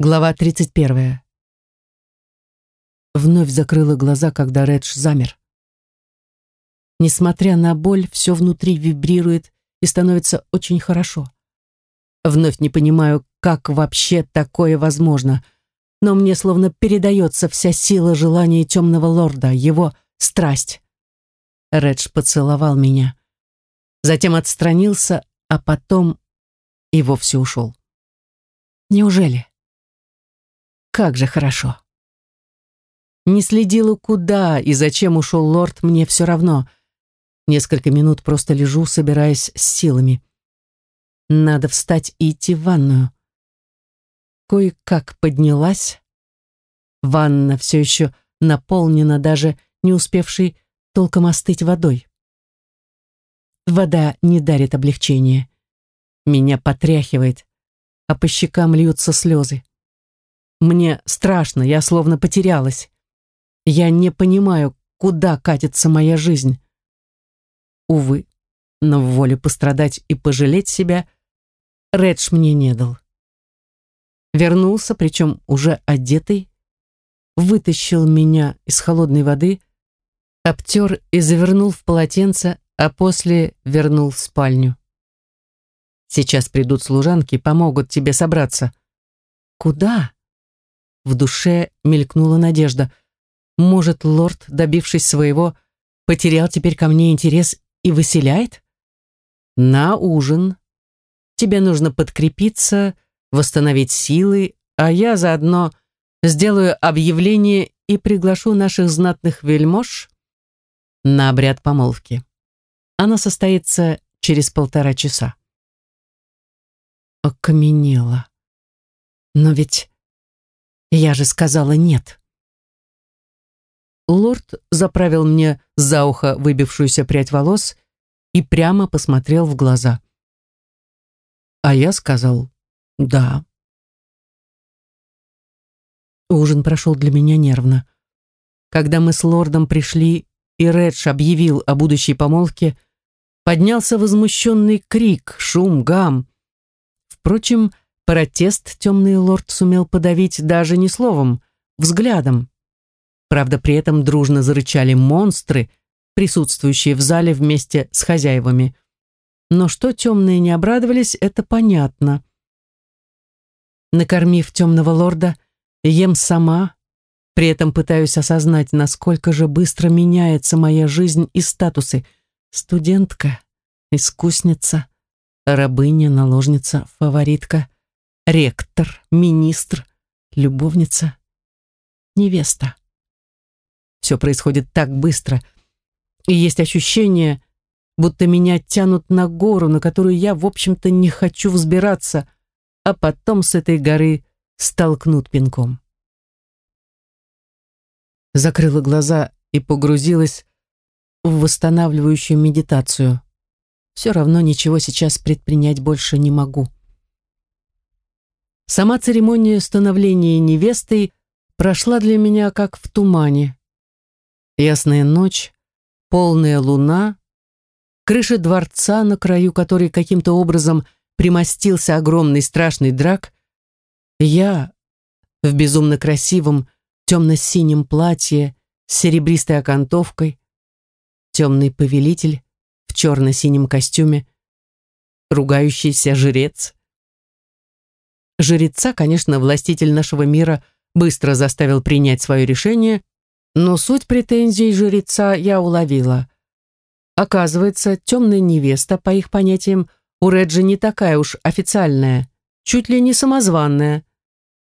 Глава 31. Вновь закрыла глаза, когда Редж замер. Несмотря на боль, все внутри вибрирует и становится очень хорошо. Вновь не понимаю, как вообще такое возможно, но мне словно передается вся сила желания темного лорда, его страсть. Редж поцеловал меня. Затем отстранился, а потом и вовсе ушел. Неужели? Как же хорошо. Не следила, куда и зачем ушел лорд, мне все равно. Несколько минут просто лежу, собираясь с силами. Надо встать и идти в ванную. Кое-как поднялась. Ванна все еще наполнена, даже не успевшей толком остыть водой. Вода не дарит облегчения. Меня потряхивает, а по щекам льются слезы. Мне страшно, я словно потерялась. Я не понимаю, куда катится моя жизнь. Увы, но в воле пострадать и пожалеть себя Редж мне не дал. Вернулся, причем уже одетый, вытащил меня из холодной воды, обтер и завернул в полотенце, а после вернул в спальню. Сейчас придут служанки, помогут тебе собраться. Куда? В душе мелькнула надежда. Может, лорд, добившись своего, потерял теперь ко мне интерес и выселяет? На ужин. Тебе нужно подкрепиться, восстановить силы, а я заодно сделаю объявление и приглашу наших знатных вельмож на обряд помолвки. Она состоится через полтора часа. Окаменела. Но ведь я же сказала нет. Лорд заправил мне за ухо выбившуюся прядь волос и прямо посмотрел в глаза. А я сказал «да». Ужин прошел для меня нервно. Когда мы с лордом пришли, и Редж объявил о будущей помолвке, поднялся возмущенный крик, шум, гам. Впрочем, Протест темный лорд сумел подавить даже не словом, взглядом. Правда, при этом дружно зарычали монстры, присутствующие в зале вместе с хозяевами. Но что темные не обрадовались, это понятно. Накормив темного лорда, ем сама, при этом пытаюсь осознать, насколько же быстро меняется моя жизнь и статусы. Студентка, искусница, рабыня, наложница, фаворитка — ректор, министр, любовница, невеста. Все происходит так быстро, и есть ощущение, будто меня тянут на гору, на которую я, в общем-то, не хочу взбираться, а потом с этой горы столкнут пинком. Закрыла глаза и погрузилась в восстанавливающую медитацию. Все равно ничего сейчас предпринять больше не могу. Сама церемония становления невестой прошла для меня как в тумане. Ясная ночь, полная луна, крыша дворца, на краю которой каким-то образом примостился огромный страшный драк, я в безумно красивом темно-синем платье с серебристой окантовкой, темный повелитель в черно-синем костюме, ругающийся жрец, Жреца, конечно, властитель нашего мира быстро заставил принять свое решение, но суть претензий жреца я уловила. Оказывается, темная невеста, по их понятиям, у Реджи не такая уж официальная, чуть ли не самозванная.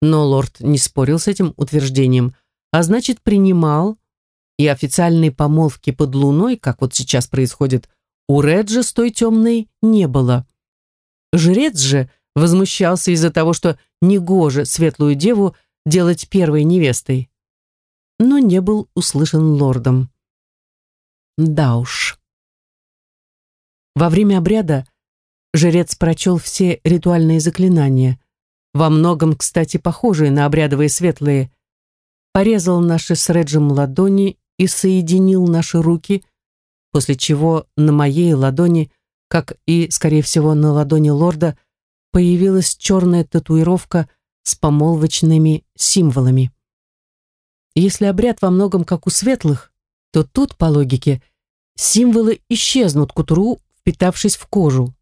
Но лорд не спорил с этим утверждением, а значит, принимал, и официальной помолвки под луной, как вот сейчас происходит, у Реджи с той темной не было. Жрец же — возмущался из-за того, что негоже светлую деву делать первой невестой, но не был услышан лордом. Да уж. Во время обряда жрец прочел все ритуальные заклинания, во многом, кстати, похожие на обрядовые светлые, порезал наши с Реджем ладони и соединил наши руки, после чего на моей ладони, как и, скорее всего, на ладони лорда, появилась черная татуировка с помолвочными символами. Если обряд во многом как у светлых, то тут, по логике, символы исчезнут к утру, впитавшись в кожу.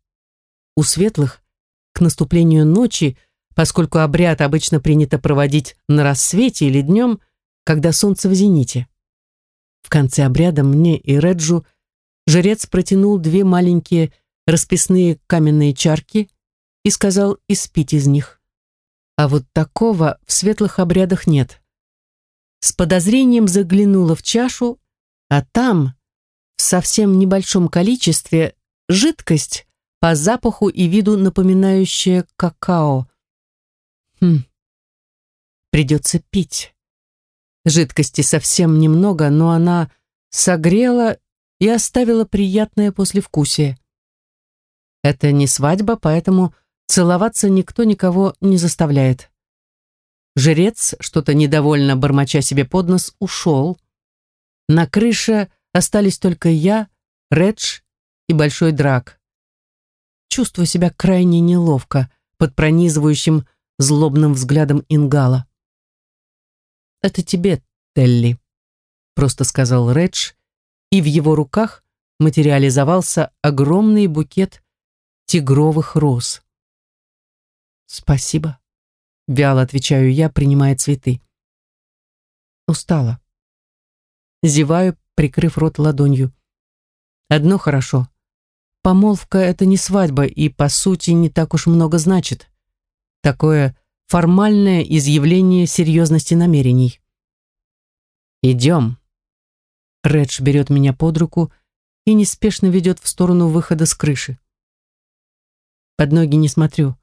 У светлых к наступлению ночи, поскольку обряд обычно принято проводить на рассвете или днем, когда солнце в зените. В конце обряда мне и Реджу жрец протянул две маленькие расписные каменные чарки и сказал испить из них. А вот такого в светлых обрядах нет. С подозрением заглянула в чашу, а там, в совсем небольшом количестве, жидкость, по запаху и виду напоминающая какао. Хм, придется пить. Жидкости совсем немного, но она согрела и оставила приятное послевкусие. Это не свадьба, поэтому целоваться никто никого не заставляет. Жрец, что-то недовольно бормоча себе под нос, ушел. На крыше остались только я, Редж и Большой Драк. Чувствую себя крайне неловко под пронизывающим злобным взглядом Ингала. «Это тебе, Телли», — просто сказал Редж, и в его руках материализовался огромный букет тигровых роз. «Спасибо», — вяло отвечаю я, принимая цветы. Устала. Зеваю, прикрыв рот ладонью. Одно хорошо. Помолвка — это не свадьба и, по сути, не так уж много значит. Такое формальное изъявление серьезности намерений. «Идем». Редж берет меня под руку и неспешно ведет в сторону выхода с крыши. Под ноги не смотрю,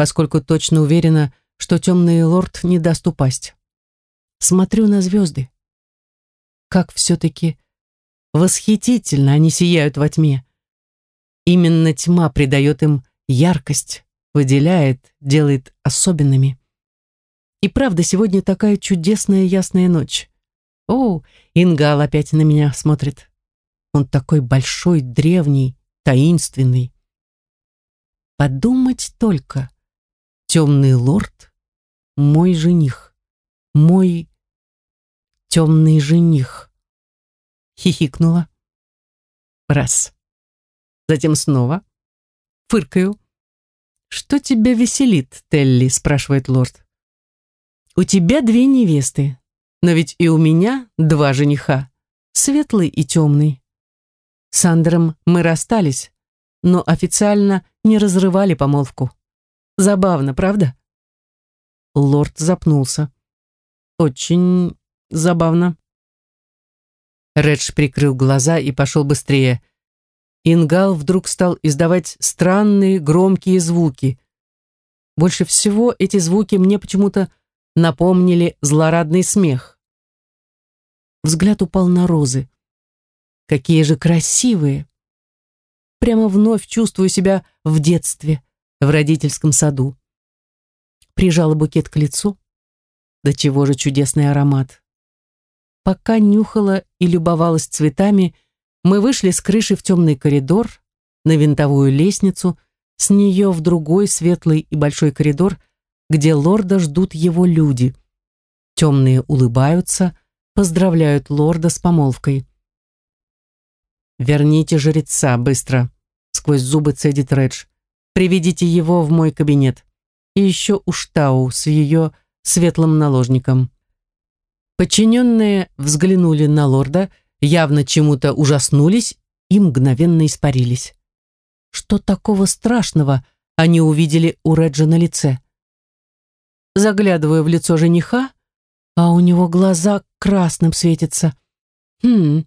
поскольку точно уверена, что темный лорд не даст упасть. Смотрю на звезды. Как все-таки восхитительно они сияют во тьме. Именно тьма придает им яркость, выделяет, делает особенными. И правда, сегодня такая чудесная ясная ночь. О, Ингал опять на меня смотрит. Он такой большой, древний, таинственный. Подумать только. Темный лорд — мой жених. Мой темный жених. Хихикнула. Раз. Затем снова. Фыркаю. «Что тебя веселит, Телли?» — спрашивает лорд. «У тебя две невесты, но ведь и у меня два жениха, светлый и темный. С Андером мы расстались, но официально не разрывали помолвку. Забавно, правда?» Лорд запнулся. «Очень забавно». Редж прикрыл глаза и пошел быстрее. Ингал вдруг стал издавать странные громкие звуки. Больше всего эти звуки мне почему-то напомнили злорадный смех. Взгляд упал на розы. Какие же красивые! Прямо вновь чувствую себя в детстве, в родительском саду. Прижала букет к лицу. Да чего же чудесный аромат. Пока нюхала и любовалась цветами, мы вышли с крыши в темный коридор, на винтовую лестницу, с нее в другой светлый и большой коридор, где лорда ждут его люди. Темные улыбаются, поздравляют лорда с помолвкой. «Верните жреца, быстро!» Сквозь зубы цедит Редж. «Приведите его в мой кабинет. И еще Уштау с ее светлым наложником». Подчиненные взглянули на лорда, явно чему-то ужаснулись и мгновенно испарились. Что такого страшного они увидели у Реджа на лице? Заглядываю в лицо жениха, а у него глаза красным светятся. Хм,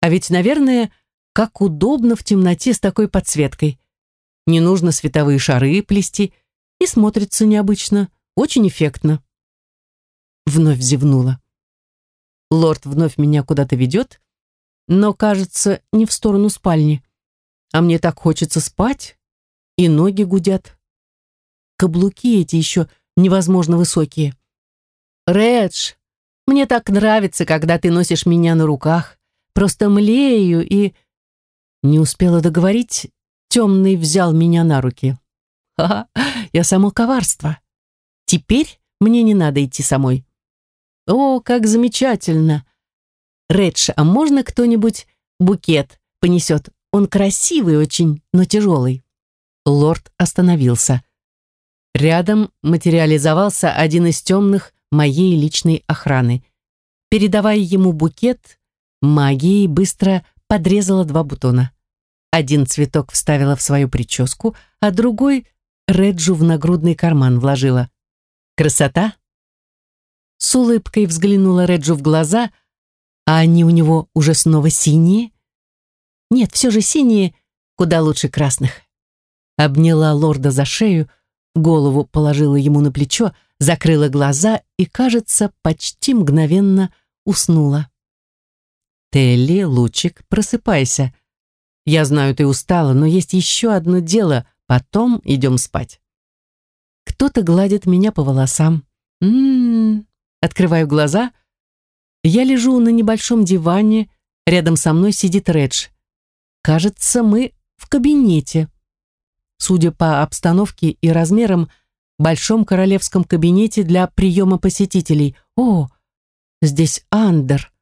а ведь, наверное, как удобно в темноте с такой подсветкой. Не нужно световые шары плести, и смотрится необычно, очень эффектно. Вновь зевнула. Лорд вновь меня куда-то ведет, но, кажется, не в сторону спальни. А мне так хочется спать, и ноги гудят. Каблуки эти еще невозможно высокие. Редж, мне так нравится, когда ты носишь меня на руках. Просто млею и... Не успела договорить, темный взял меня на руки. Ха-ха, я само коварство. Теперь мне не надо идти самой. О, как замечательно! Редж, а можно кто-нибудь букет понесет? Он красивый очень, но тяжелый. Лорд остановился. Рядом материализовался один из темных моей личной охраны. Передавая ему букет, магией быстро подрезала два бутона. Один цветок вставила в свою прическу, а другой Реджу в нагрудный карман вложила. Красота? С улыбкой взглянула Реджу в глаза, а они у него уже снова синие. Нет, все же синие куда лучше красных. Обняла лорда за шею, голову положила ему на плечо, закрыла глаза и, кажется, почти мгновенно уснула. «Телли, лучик, просыпайся. Я знаю, ты устала, но есть еще одно дело, потом идем спать». Кто-то гладит меня по волосам. М-м-м. Открываю глаза. Я лежу на небольшом диване, рядом со мной сидит Редж. Кажется, мы в кабинете. Судя по обстановке и размерам, большом королевском кабинете для приема посетителей. О, здесь Андер.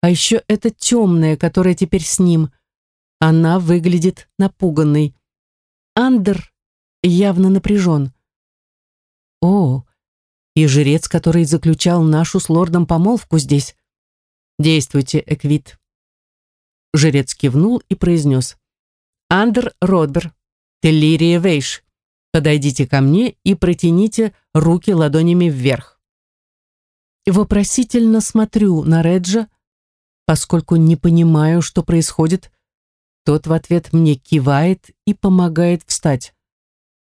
А еще эта темная, которая теперь с ним. Она выглядит напуганной. Андер явно напряжен. О, и жрец, который заключал нашу с лордом помолвку здесь. Действуйте, Эквит. Жрец кивнул и произнес. Андер Родбер, Теллирия Вейш, подойдите ко мне и протяните руки ладонями вверх. Вопросительно смотрю на Реджа, поскольку не понимаю, что происходит. Тот в ответ мне кивает и помогает встать.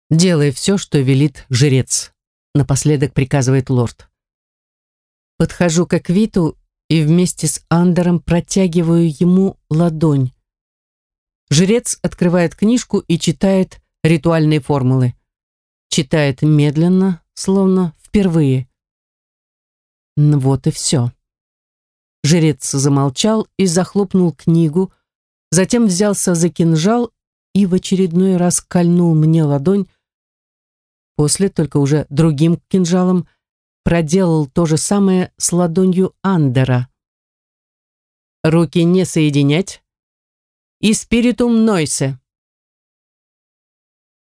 «Делай все, что велит жрец», — напоследок приказывает лорд. Подхожу к Эквиту и вместе с Андером протягиваю ему ладонь. Жрец открывает книжку и читает ритуальные формулы. Читает медленно, словно впервые. Вот и все. Жрец замолчал и захлопнул книгу, затем взялся за кинжал и в очередной раз кольнул мне ладонь, после, только уже другим кинжалом, проделал то же самое с ладонью Андера. «Руки не соединять и спиритум нойсе».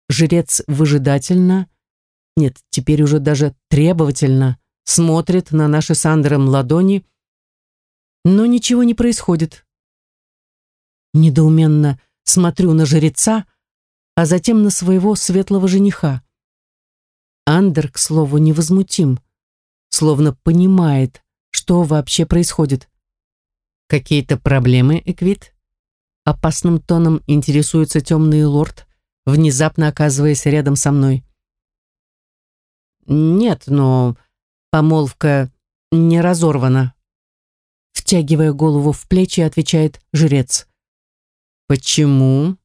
Жрец выжидательно, нет, теперь уже даже требовательно, смотрит на наши с Андером ладони, но ничего не происходит. Недоуменно смотрю на жреца, а затем на своего светлого жениха. Андер, к слову, невозмутим, словно понимает, что вообще происходит. Какие-то проблемы, Эквит? Опасным тоном интересуется темный лорд, внезапно оказываясь рядом со мной. Нет, но помолвка не разорвана. Втягивая голову в плечи, отвечает жрец. Почему?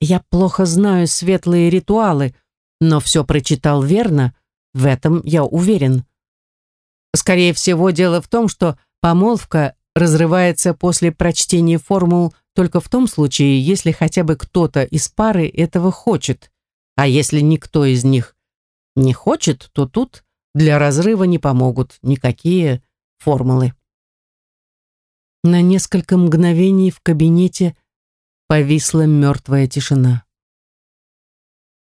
Я плохо знаю светлые ритуалы, но все прочитал верно, в этом я уверен. Скорее всего, дело в том, что помолвка разрывается после прочтения формул только в том случае, если хотя бы кто-то из пары этого хочет. А если никто из них не хочет, то тут для разрыва не помогут никакие формулы. На несколько мгновений в кабинете повисла мертвая тишина.